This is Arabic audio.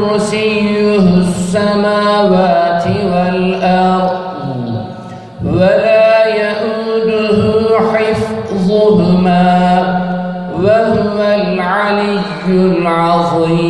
كرسيه السماوات والأرض ولا يؤده حفظهما وهو العلي العظيم.